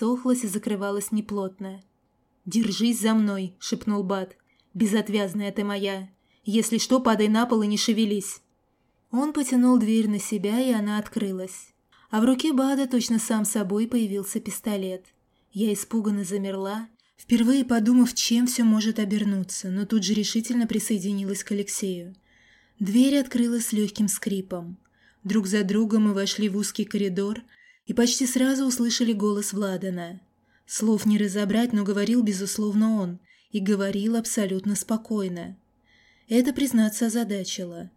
ссохлась и закрывалась неплотно. «Держись за мной», — шепнул Бат. «Безотвязная ты моя. Если что, падай на пол и не шевелись». Он потянул дверь на себя, и она открылась. А в руке Бада точно сам собой появился пистолет. Я испуганно замерла, впервые подумав, чем все может обернуться, но тут же решительно присоединилась к Алексею. Дверь открылась с легким скрипом. Друг за другом мы вошли в узкий коридор и почти сразу услышали голос Владана. Слов не разобрать, но говорил, безусловно, он, и говорил абсолютно спокойно. Это, признаться, озадачило.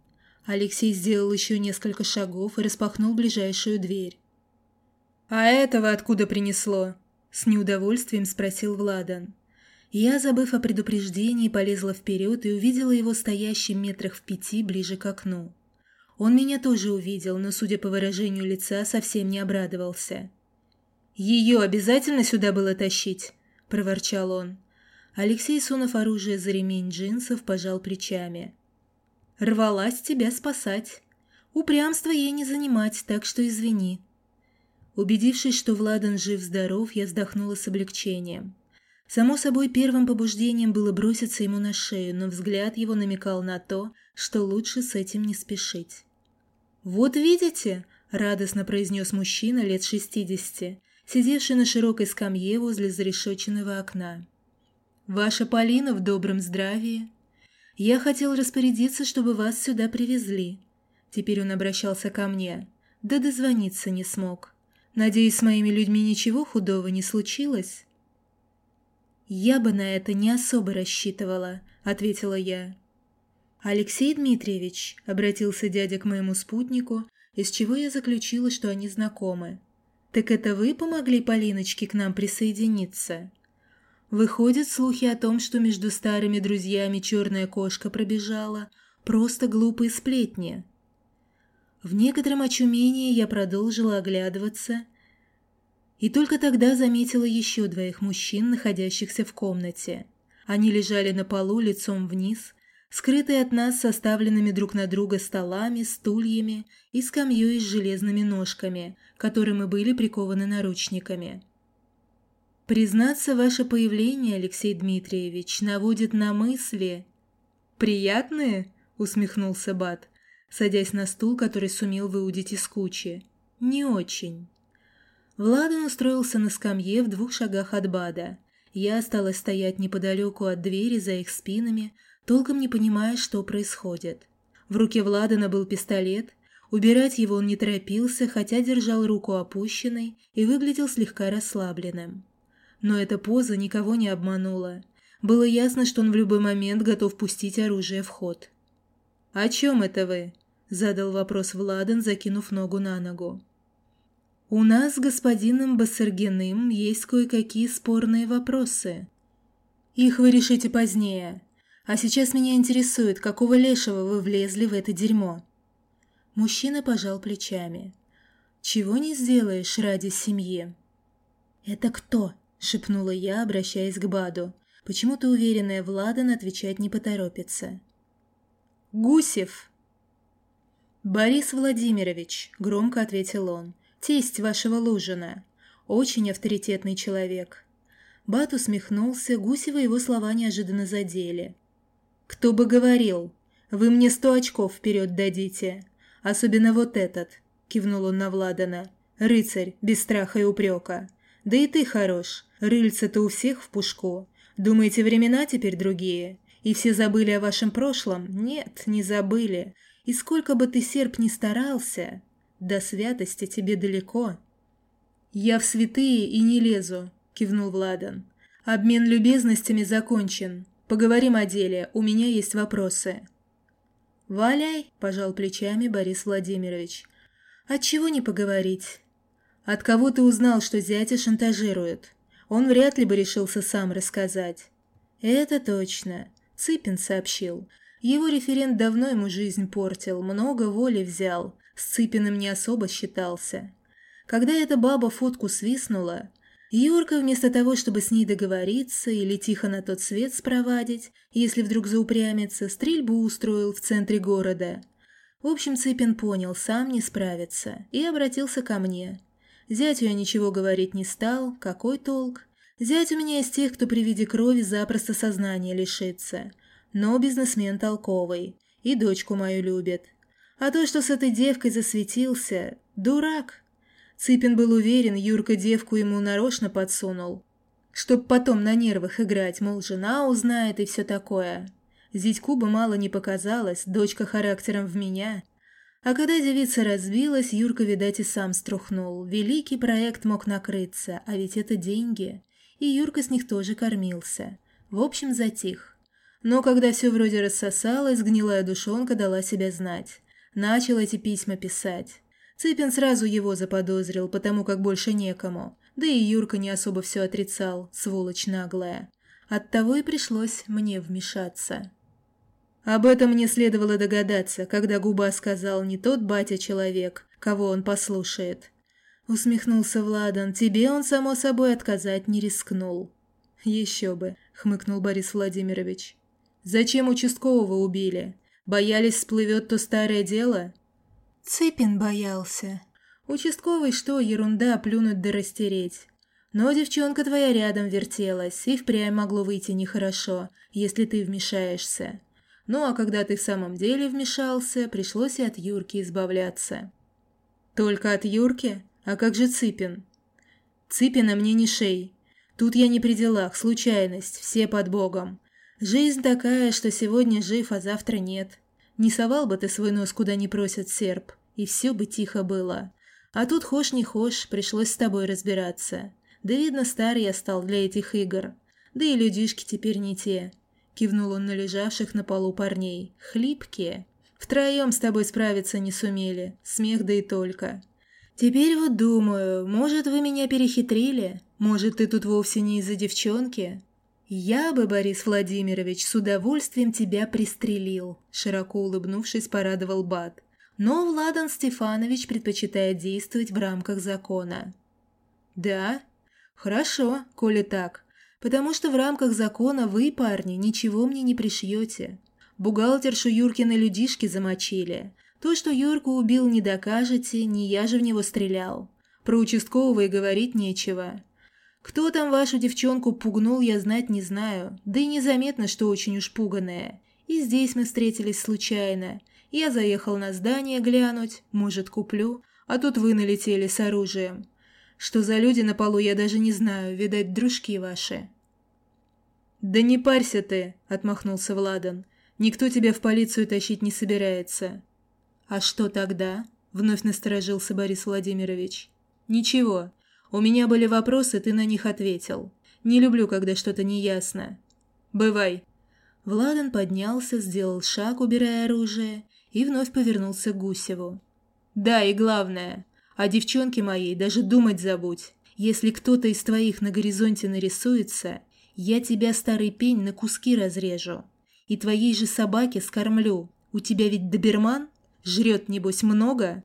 Алексей сделал еще несколько шагов и распахнул ближайшую дверь. «А этого откуда принесло?» – с неудовольствием спросил Владан. Я, забыв о предупреждении, полезла вперед и увидела его стоящим метрах в пяти ближе к окну. Он меня тоже увидел, но, судя по выражению лица, совсем не обрадовался. «Ее обязательно сюда было тащить?» – проворчал он. Алексей, сунув оружие за ремень джинсов, пожал плечами. «Рвалась тебя спасать. Упрямство ей не занимать, так что извини». Убедившись, что Владан жив-здоров, я вздохнула с облегчением. Само собой, первым побуждением было броситься ему на шею, но взгляд его намекал на то, что лучше с этим не спешить. «Вот видите», — радостно произнес мужчина лет шестидесяти, сидевший на широкой скамье возле зарешоченного окна. «Ваша Полина в добром здравии. Я хотел распорядиться, чтобы вас сюда привезли». Теперь он обращался ко мне. Да дозвониться не смог. «Надеюсь, с моими людьми ничего худого не случилось?» «Я бы на это не особо рассчитывала», — ответила я. «Алексей Дмитриевич», — обратился дядя к моему спутнику, из чего я заключила, что они знакомы. «Так это вы помогли Полиночке к нам присоединиться?» Выходят слухи о том, что между старыми друзьями черная кошка пробежала. Просто глупые сплетни. В некотором очумении я продолжила оглядываться и только тогда заметила еще двоих мужчин, находящихся в комнате. Они лежали на полу лицом вниз, скрытые от нас составленными друг на друга столами, стульями и скамьей с железными ножками, которым мы были прикованы наручниками. Признаться, ваше появление, Алексей Дмитриевич, наводит на мысли... «Приятные?» — усмехнулся Бат, садясь на стул, который сумел выудить из кучи. «Не очень». Владан устроился на скамье в двух шагах от Бада. Я осталась стоять неподалеку от двери за их спинами, толком не понимая, что происходит. В руке Владана был пистолет, убирать его он не торопился, хотя держал руку опущенной и выглядел слегка расслабленным. Но эта поза никого не обманула. Было ясно, что он в любой момент готов пустить оружие в ход. «О чем это вы?» – задал вопрос Владан, закинув ногу на ногу. У нас с господином Бассергиным есть кое-какие спорные вопросы. Их вы решите позднее. А сейчас меня интересует, какого лешего вы влезли в это дерьмо?» Мужчина пожал плечами. «Чего не сделаешь ради семьи?» «Это кто?» – шепнула я, обращаясь к Баду. Почему-то уверенная Владан отвечать не поторопится. «Гусев!» «Борис Владимирович», – громко ответил он тесть вашего Лужина. Очень авторитетный человек». Бат усмехнулся, Гусева его слова неожиданно задели. «Кто бы говорил, вы мне сто очков вперед дадите. Особенно вот этот», — кивнул он на Владана. «Рыцарь, без страха и упрека. Да и ты хорош, рыльца-то у всех в пушку. Думаете, времена теперь другие? И все забыли о вашем прошлом? Нет, не забыли. И сколько бы ты, серп, ни старался, до святости тебе далеко». «Я в святые и не лезу», – кивнул Владан. «Обмен любезностями закончен. Поговорим о деле, у меня есть вопросы». «Валяй», – пожал плечами Борис Владимирович. «Отчего не поговорить?» «От кого ты узнал, что зятя шантажирует? Он вряд ли бы решился сам рассказать». «Это точно», – Цыпин сообщил. Его референт давно ему жизнь портил, много воли взял. С Цыпиным не особо считался. Когда эта баба фотку свистнула, Юрка вместо того, чтобы с ней договориться или тихо на тот свет спровадить, если вдруг заупрямится, стрельбу устроил в центре города. В общем, Цыпин понял, сам не справится, и обратился ко мне. Зятю я ничего говорить не стал, какой толк? Зять у меня из тех, кто при виде крови запросто сознания лишится. Но бизнесмен толковый, и дочку мою любит. А то, что с этой девкой засветился, дурак. Цыпин был уверен, Юрка девку ему нарочно подсунул. Чтоб потом на нервах играть, мол, жена узнает и все такое. Зятьку бы мало не показалось, дочка характером в меня. А когда девица разбилась, Юрка, видать, и сам струхнул. Великий проект мог накрыться, а ведь это деньги. И Юрка с них тоже кормился. В общем, затих. Но когда все вроде рассосалось, гнилая душонка дала себя знать. Начал эти письма писать. Цыпин сразу его заподозрил, потому как больше некому. Да и Юрка не особо все отрицал, сволочь наглая. Оттого и пришлось мне вмешаться. Об этом мне следовало догадаться, когда Губа сказал не тот батя-человек, кого он послушает. Усмехнулся Владан, тебе он, само собой, отказать не рискнул. Еще бы, хмыкнул Борис Владимирович. Зачем участкового убили? Боялись, всплывет то старое дело? Цыпин боялся. Участковый что, ерунда, плюнуть да растереть. Но девчонка твоя рядом вертелась, и впрямь могло выйти нехорошо, если ты вмешаешься. Ну а когда ты в самом деле вмешался, пришлось и от Юрки избавляться. Только от Юрки? А как же Цыпин? Цыпина мне не шей. Тут я не при делах, случайность, все под Богом. Жизнь такая, что сегодня жив, а завтра нет. Не совал бы ты свой нос, куда не просят серп, и все бы тихо было. А тут хошь не хошь, пришлось с тобой разбираться. Да видно, старый я стал для этих игр. Да и людишки теперь не те. Кивнул он на лежавших на полу парней. Хлипкие. Втроем с тобой справиться не сумели. Смех да и только. Теперь вот думаю, может, вы меня перехитрили? Может, ты тут вовсе не из-за девчонки? Я бы, Борис Владимирович, с удовольствием тебя пристрелил, широко улыбнувшись, порадовал Бат. Но Владан Стефанович предпочитает действовать в рамках закона. Да? Хорошо, коли так потому что в рамках закона вы, парни, ничего мне не пришьете. Бухгалтершу Юркины людишки замочили. То, что Юрку убил, не докажете, не я же в него стрелял. Про участкового и говорить нечего. Кто там вашу девчонку пугнул, я знать не знаю, да и незаметно, что очень уж пуганая. И здесь мы встретились случайно. Я заехал на здание глянуть, может, куплю, а тут вы налетели с оружием. Что за люди на полу, я даже не знаю, видать, дружки ваши. «Да не парься ты», — отмахнулся Владан. «Никто тебя в полицию тащить не собирается». «А что тогда?» — вновь насторожился Борис Владимирович. «Ничего. У меня были вопросы, ты на них ответил. Не люблю, когда что-то неясно. Бывай». Владан поднялся, сделал шаг, убирая оружие, и вновь повернулся к Гусеву. «Да, и главное, о девчонке моей даже думать забудь. Если кто-то из твоих на горизонте нарисуется, я тебя, старый пень, на куски разрежу. И твоей же собаке скормлю. У тебя ведь доберман? Жрет, небось, много?»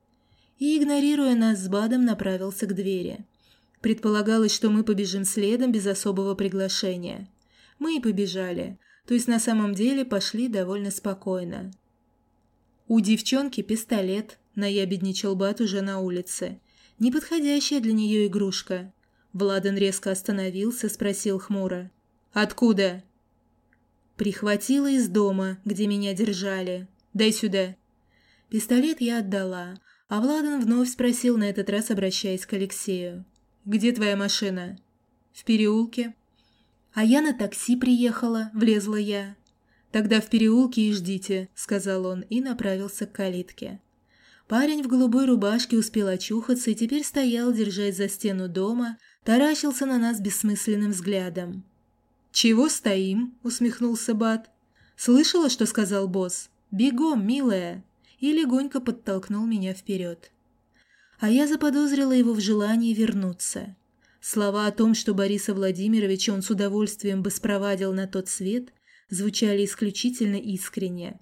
И, игнорируя нас с Бадом, направился к двери. Предполагалось, что мы побежим следом без особого приглашения. Мы и побежали, то есть на самом деле пошли довольно спокойно. У девчонки пистолет, наябедничал Бат уже на улице. Неподходящая для нее игрушка. Владан резко остановился, спросил хмуро. «Откуда?» «Прихватила из дома, где меня держали. Дай сюда». Пистолет я отдала, а Владан вновь спросил, на этот раз обращаясь к Алексею. «Где твоя машина?» «В переулке». «А я на такси приехала», — влезла я. «Тогда в переулке и ждите», — сказал он и направился к калитке. Парень в голубой рубашке успел очухаться и теперь стоял, держась за стену дома, таращился на нас бессмысленным взглядом. «Чего стоим?» – усмехнулся Бат. «Слышала, что сказал босс? Бегом, милая!» И легонько подтолкнул меня вперед. А я заподозрила его в желании вернуться. Слова о том, что Бориса Владимировича он с удовольствием бы спровадил на тот свет, звучали исключительно искренне.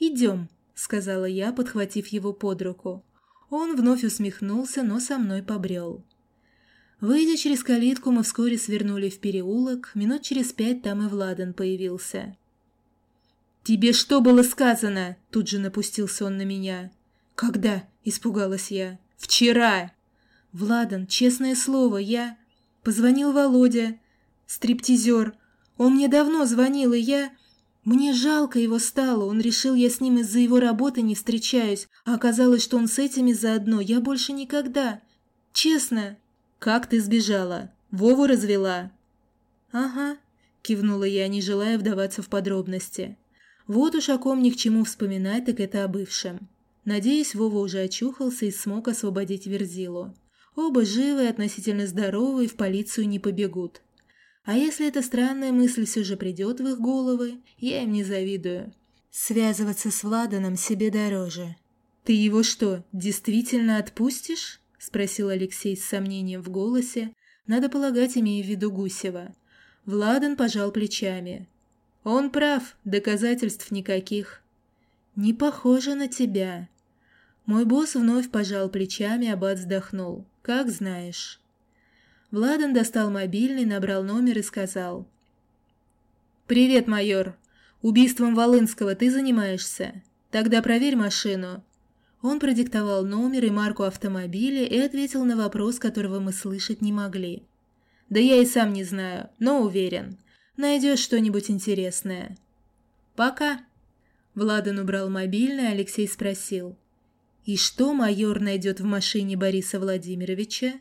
«Идем», — сказала я, подхватив его под руку. Он вновь усмехнулся, но со мной побрел. Выйдя через калитку, мы вскоре свернули в переулок, минут через пять там и Владан появился. «Тебе что было сказано?» Тут же напустился он на меня. «Когда?» – испугалась я. «Вчера!» «Владан, честное слово, я...» Позвонил Володя, стриптизер. Он мне давно звонил, и я... Мне жалко его стало, он решил, я с ним из-за его работы не встречаюсь, а оказалось, что он с этими заодно, я больше никогда. Честно. Как ты сбежала? Вову развела? Ага, кивнула я, не желая вдаваться в подробности. Вот уж о ком ни к чему вспоминать, так это о бывшем. Надеюсь, Вова уже очухался и смог освободить Верзилу. Оба живы относительно здоровы и в полицию не побегут. А если эта странная мысль все же придет в их головы, я им не завидую. Связываться с Владаном себе дороже. «Ты его что, действительно отпустишь?» – спросил Алексей с сомнением в голосе, надо полагать, имея в виду Гусева. Владан пожал плечами. «Он прав, доказательств никаких». «Не похоже на тебя». Мой босс вновь пожал плечами, а Бат вздохнул. «Как знаешь». Владан достал мобильный, набрал номер и сказал. «Привет, майор. Убийством Волынского ты занимаешься? Тогда проверь машину». Он продиктовал номер и марку автомобиля и ответил на вопрос, которого мы слышать не могли. «Да я и сам не знаю, но уверен. Найдешь что-нибудь интересное». «Пока». Владан убрал мобильный, Алексей спросил. «И что майор найдет в машине Бориса Владимировича?»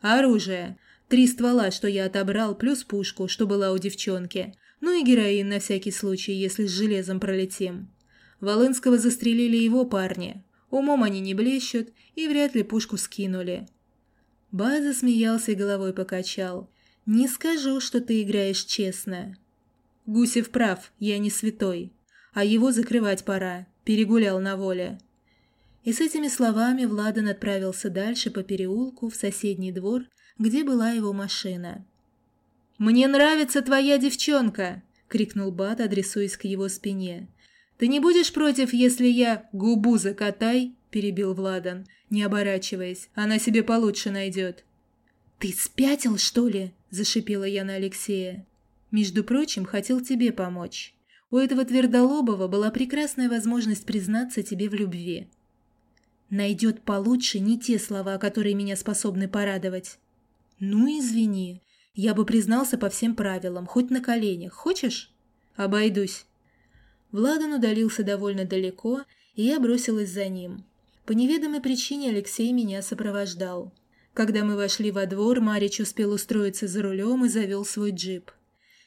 Оружие. Три ствола, что я отобрал, плюс пушку, что была у девчонки. Ну и героин на всякий случай, если с железом пролетим. Волынского застрелили его парни. Умом они не блещут и вряд ли пушку скинули. База смеялся и головой покачал. «Не скажу, что ты играешь честно». Гусев прав, я не святой. А его закрывать пора. Перегулял на воле. И с этими словами Владан отправился дальше по переулку в соседний двор, где была его машина. «Мне нравится твоя девчонка!» — крикнул Бат, адресуясь к его спине. «Ты не будешь против, если я губу закатай?» — перебил Владан, не оборачиваясь. «Она себе получше найдет». «Ты спятил, что ли?» — зашипела я на Алексея. «Между прочим, хотел тебе помочь. У этого Твердолобова была прекрасная возможность признаться тебе в любви. Найдет получше не те слова, которые меня способны порадовать. Ну, извини. Я бы признался по всем правилам, хоть на коленях. Хочешь? Обойдусь. Владан удалился довольно далеко, и я бросилась за ним. По неведомой причине Алексей меня сопровождал. Когда мы вошли во двор, Марич успел устроиться за рулем и завел свой джип.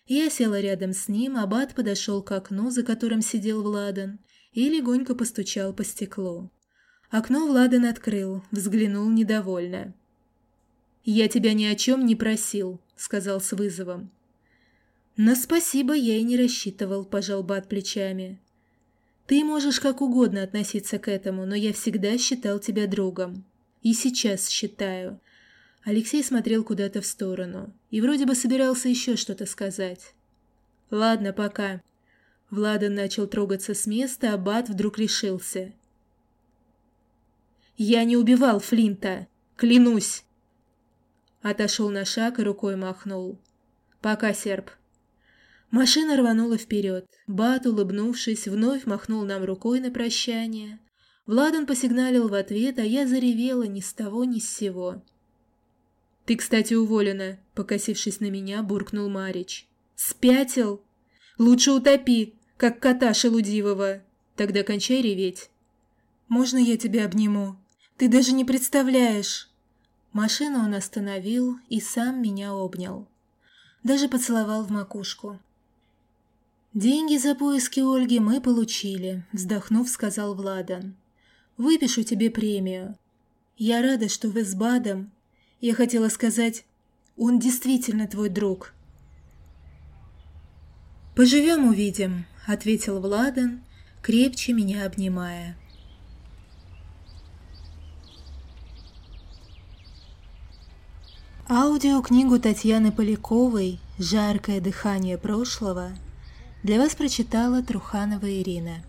Я села рядом с ним, а Бат подошел к окну, за которым сидел Владан, и легонько постучал по стеклу. Окно Владан открыл, взглянул недовольно. «Я тебя ни о чем не просил», — сказал с вызовом. «На спасибо я и не рассчитывал», — пожал Бат плечами. «Ты можешь как угодно относиться к этому, но я всегда считал тебя другом. И сейчас считаю». Алексей смотрел куда-то в сторону и вроде бы собирался еще что-то сказать. «Ладно, пока». Владан начал трогаться с места, а Бат вдруг решился. Я не убивал Флинта, клянусь. Отошел на шаг и рукой махнул. Пока, серп. Машина рванула вперед. Бат, улыбнувшись, вновь махнул нам рукой на прощание. Владан посигналил в ответ, а я заревела ни с того ни с сего. «Ты, кстати, уволена», — покосившись на меня, буркнул Марич. «Спятил? Лучше утопи, как кота шелудивого. Тогда кончай реветь». «Можно я тебя обниму?» Ты даже не представляешь!» Машину он остановил и сам меня обнял. Даже поцеловал в макушку. «Деньги за поиски Ольги мы получили», — вздохнув, сказал Владан. «Выпишу тебе премию. Я рада, что вы с Бадом. Я хотела сказать, он действительно твой друг». «Поживем, увидим», — ответил Владан, крепче меня обнимая. Аудиокнигу Татьяны Поляковой «Жаркое дыхание прошлого» для вас прочитала Труханова Ирина.